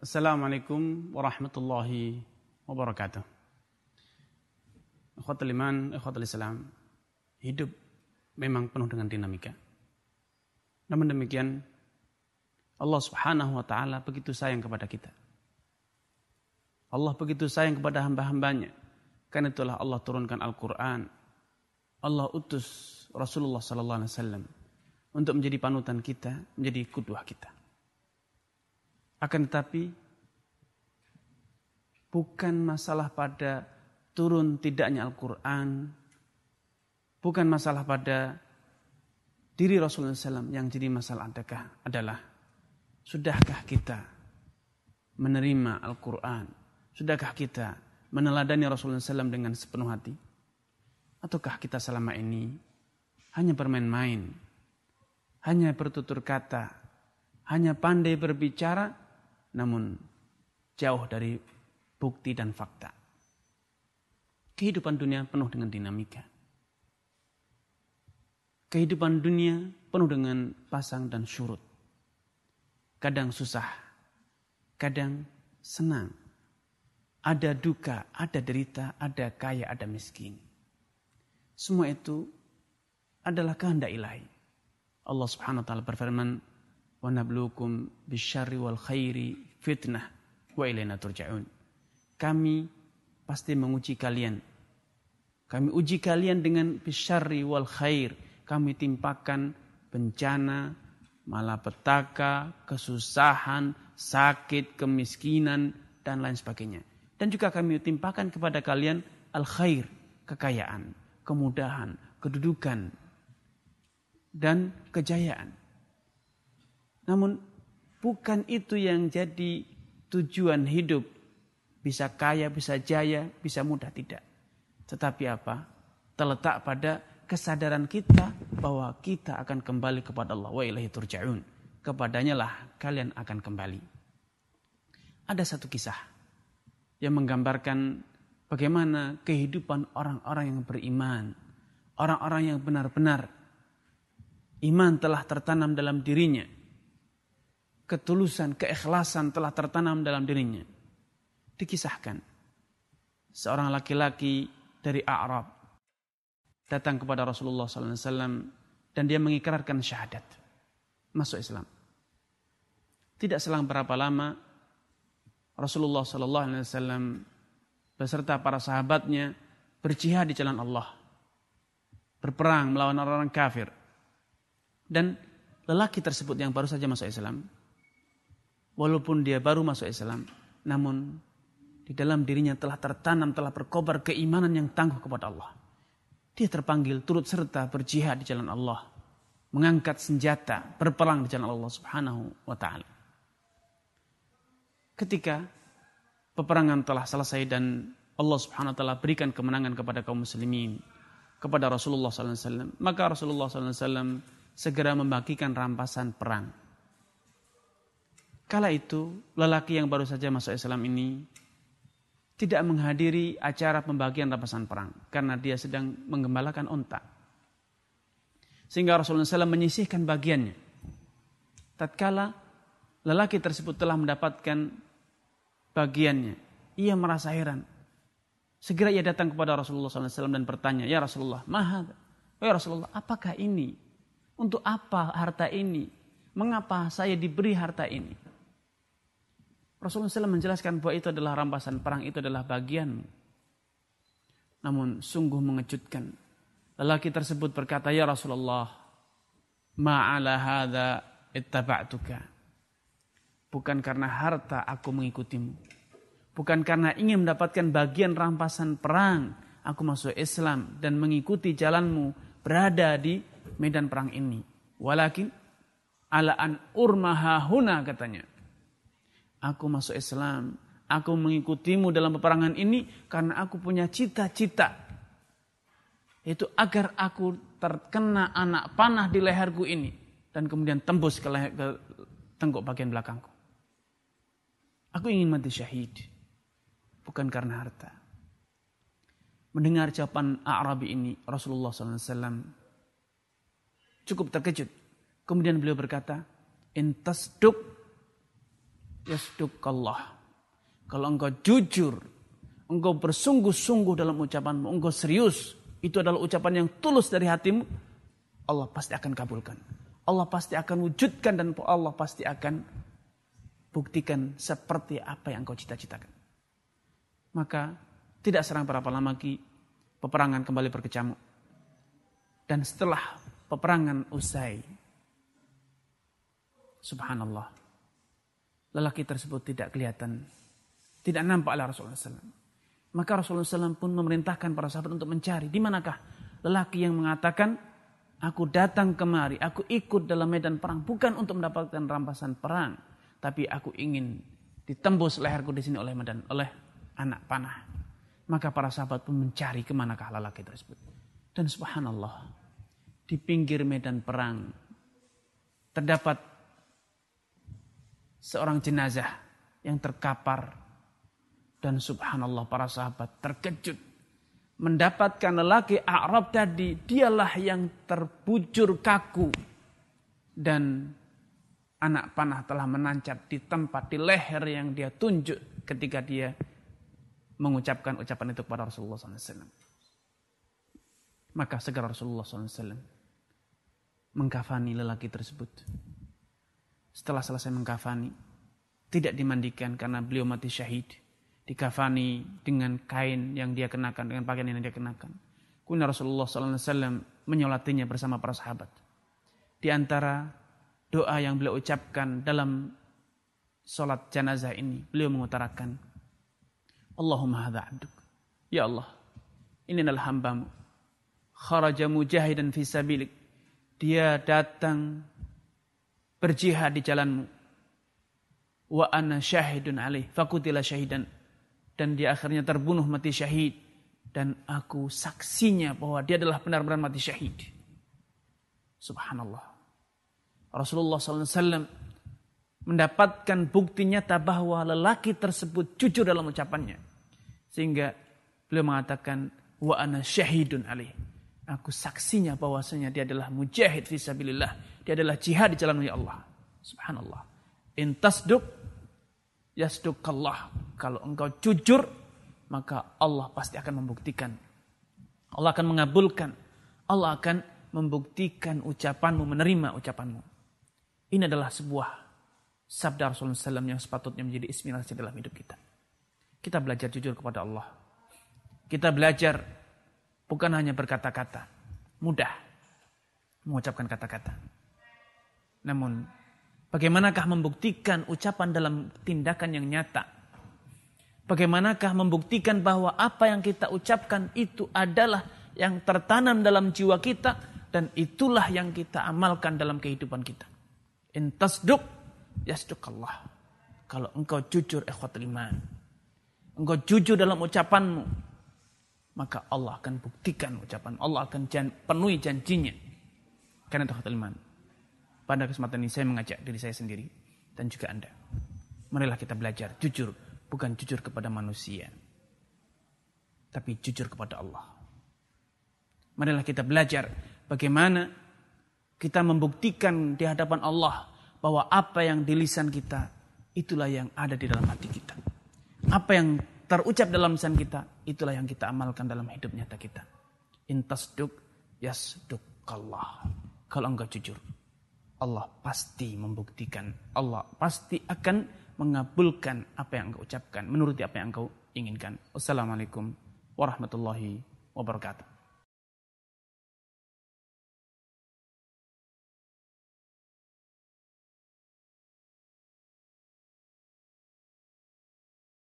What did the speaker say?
Assalamualaikum warahmatullahi wabarakatuh. Ikhwatul iman, ikhwatul islam. Hidup memang penuh dengan dinamika. Namun demikian, Allah subhanahu wa ta'ala begitu sayang kepada kita. Allah begitu sayang kepada hamba-hambanya. Karena itulah Allah turunkan Al-Quran. Allah utus Rasulullah sallallahu alaihi wasallam untuk menjadi panutan kita, menjadi kudwah kita. Akan tetapi bukan masalah pada turun tidaknya Al-Quran, bukan masalah pada diri Rasulullah SAW yang jadi masalah adakah adalah sudahkah kita menerima Al-Quran, sudahkah kita meneladani Rasulullah SAW dengan sepenuh hati, ataukah kita selama ini hanya bermain-main, hanya bertutur kata, hanya pandai berbicara, namun jauh dari bukti dan fakta. Kehidupan dunia penuh dengan dinamika. Kehidupan dunia penuh dengan pasang dan surut. Kadang susah, kadang senang. Ada duka, ada derita, ada kaya, ada miskin. Semua itu adalah kehendak ilahi. Allah Subhanahu wa taala berfirman, wa nabluukum wal khairi fitnah wa. Kami pasti menguji kalian. Kami uji kalian dengan bisyarri wal khair. Kami timpakan bencana, malapetaka, kesusahan, sakit, kemiskinan, dan lain sebagainya. Dan juga kami timpakan kepada kalian al-khair, kekayaan, kemudahan, kedudukan, dan kejayaan. Namun bukan itu yang jadi tujuan hidup. Bisa kaya, bisa jaya, bisa mudah tidak. Tetapi apa? Terletak pada kesadaran kita bahwa kita akan kembali kepada Allah. Wa ilahi turja'un. Kepadanya lah kalian akan kembali. Ada satu kisah yang menggambarkan bagaimana kehidupan orang-orang yang beriman. Orang-orang yang benar-benar iman telah tertanam dalam dirinya ketulusan, keikhlasan telah tertanam dalam dirinya. Dikisahkan. Seorang laki-laki dari Arab datang kepada Rasulullah SAW dan dia mengikrarkan syahadat. Masuk Islam. Tidak selang berapa lama Rasulullah SAW beserta para sahabatnya berjihad di jalan Allah. Berperang melawan orang-orang kafir. Dan lelaki tersebut yang baru saja masuk Islam walaupun dia baru masuk Islam, namun di dalam dirinya telah tertanam, telah berkobar keimanan yang tangguh kepada Allah. Dia terpanggil turut serta berjihad di jalan Allah, mengangkat senjata, berperang di jalan Allah Subhanahu wa taala. Ketika peperangan telah selesai dan Allah Subhanahu wa taala berikan kemenangan kepada kaum muslimin, kepada Rasulullah SAW, maka Rasulullah SAW segera membagikan rampasan perang Kala itu, lelaki yang baru saja masuk Islam ini tidak menghadiri acara pembagian rampasan perang karena dia sedang menggembalakan onta. Sehingga Rasulullah SAW menyisihkan bagiannya. Tatkala lelaki tersebut telah mendapatkan bagiannya, ia merasa heran. Segera ia datang kepada Rasulullah SAW dan bertanya, Ya Rasulullah, mahal. Ya Rasulullah, apakah ini? Untuk apa harta ini? Mengapa saya diberi harta ini? Rasulullah SAW menjelaskan bahwa itu adalah rampasan perang, itu adalah bagian. Namun sungguh mengejutkan. Lelaki tersebut berkata, Ya Rasulullah, ma'ala hadha ittaba'tuka. Bukan karena harta aku mengikutimu. Bukan karena ingin mendapatkan bagian rampasan perang. Aku masuk Islam dan mengikuti jalanmu berada di medan perang ini. Walakin ala an urmahahuna katanya Aku masuk Islam. Aku mengikutimu dalam peperangan ini karena aku punya cita-cita. Itu agar aku terkena anak panah di leherku ini. Dan kemudian tembus ke, leher, ke tenggok bagian belakangku. Aku ingin mati syahid. Bukan karena harta. Mendengar jawaban Arabi ini, Rasulullah SAW cukup terkejut. Kemudian beliau berkata, Intasduk yasdukallah. Kalau engkau jujur, engkau bersungguh-sungguh dalam ucapanmu, engkau serius, itu adalah ucapan yang tulus dari hatimu, Allah pasti akan kabulkan. Allah pasti akan wujudkan dan Allah pasti akan buktikan seperti apa yang kau cita-citakan. Maka tidak serang berapa lama lagi peperangan kembali berkecamuk. Dan setelah peperangan usai, subhanallah, lelaki tersebut tidak kelihatan, tidak nampak oleh Rasulullah SAW. Maka Rasulullah SAW pun memerintahkan para sahabat untuk mencari. Di manakah lelaki yang mengatakan, aku datang kemari, aku ikut dalam medan perang. Bukan untuk mendapatkan rampasan perang. Tapi aku ingin ditembus leherku di sini oleh medan, oleh anak panah. Maka para sahabat pun mencari ke manakah lelaki tersebut. Dan subhanallah, di pinggir medan perang terdapat seorang jenazah yang terkapar dan subhanallah para sahabat terkejut. Mendapatkan lelaki Arab tadi, dialah yang terbujur kaku. Dan anak panah telah menancap di tempat, di leher yang dia tunjuk ketika dia mengucapkan ucapan itu kepada Rasulullah SAW. Maka segera Rasulullah SAW mengkafani lelaki tersebut. Setelah selesai mengkafani, tidak dimandikan karena beliau mati syahid dikafani dengan kain yang dia kenakan, dengan pakaian yang dia kenakan. Kemudian Rasulullah SAW menyolatinya bersama para sahabat. Di antara doa yang beliau ucapkan dalam solat jenazah ini, beliau mengutarakan, Allahumma hadha abduk. Ya Allah, ini adalah hambamu. Kharaja mujahidan fi sabilik. Dia datang berjihad di jalanmu. Wa ana syahidun alaih. Fakutila syahidan dan dia akhirnya terbunuh mati syahid dan aku saksinya bahwa dia adalah benar-benar mati syahid. Subhanallah. Rasulullah SAW mendapatkan bukti nyata bahwa lelaki tersebut jujur dalam ucapannya. Sehingga beliau mengatakan, wa ana syahidun alih. Aku saksinya bahwasanya dia adalah mujahid fisabilillah. Dia adalah jihad di jalan Allah. Subhanallah. Intasduk yasdukallah. Kalau engkau jujur, maka Allah pasti akan membuktikan. Allah akan mengabulkan. Allah akan membuktikan ucapanmu, menerima ucapanmu. Ini adalah sebuah sabda Rasulullah SAW yang sepatutnya menjadi inspirasi dalam hidup kita. Kita belajar jujur kepada Allah. Kita belajar bukan hanya berkata-kata. Mudah mengucapkan kata-kata. Namun Bagaimanakah membuktikan ucapan dalam tindakan yang nyata? Bagaimanakah membuktikan bahwa apa yang kita ucapkan itu adalah yang tertanam dalam jiwa kita dan itulah yang kita amalkan dalam kehidupan kita. Intasduk yasduk Allah. Kalau engkau jujur ikhwatul iman. Engkau jujur dalam ucapanmu. Maka Allah akan buktikan ucapan. Allah akan penuhi janjinya. Karena itu iman. Pada kesempatan ini saya mengajak diri saya sendiri dan juga Anda. Marilah kita belajar jujur, bukan jujur kepada manusia. Tapi jujur kepada Allah. Marilah kita belajar bagaimana kita membuktikan di hadapan Allah bahwa apa yang di lisan kita itulah yang ada di dalam hati kita. Apa yang terucap dalam lisan kita itulah yang kita amalkan dalam hidup nyata kita. Intasduk yasduk Allah. Kalau engkau jujur. Allah pasti membuktikan. Allah pasti akan mengabulkan apa yang engkau ucapkan. Menuruti apa yang engkau inginkan. Wassalamualaikum warahmatullahi wabarakatuh.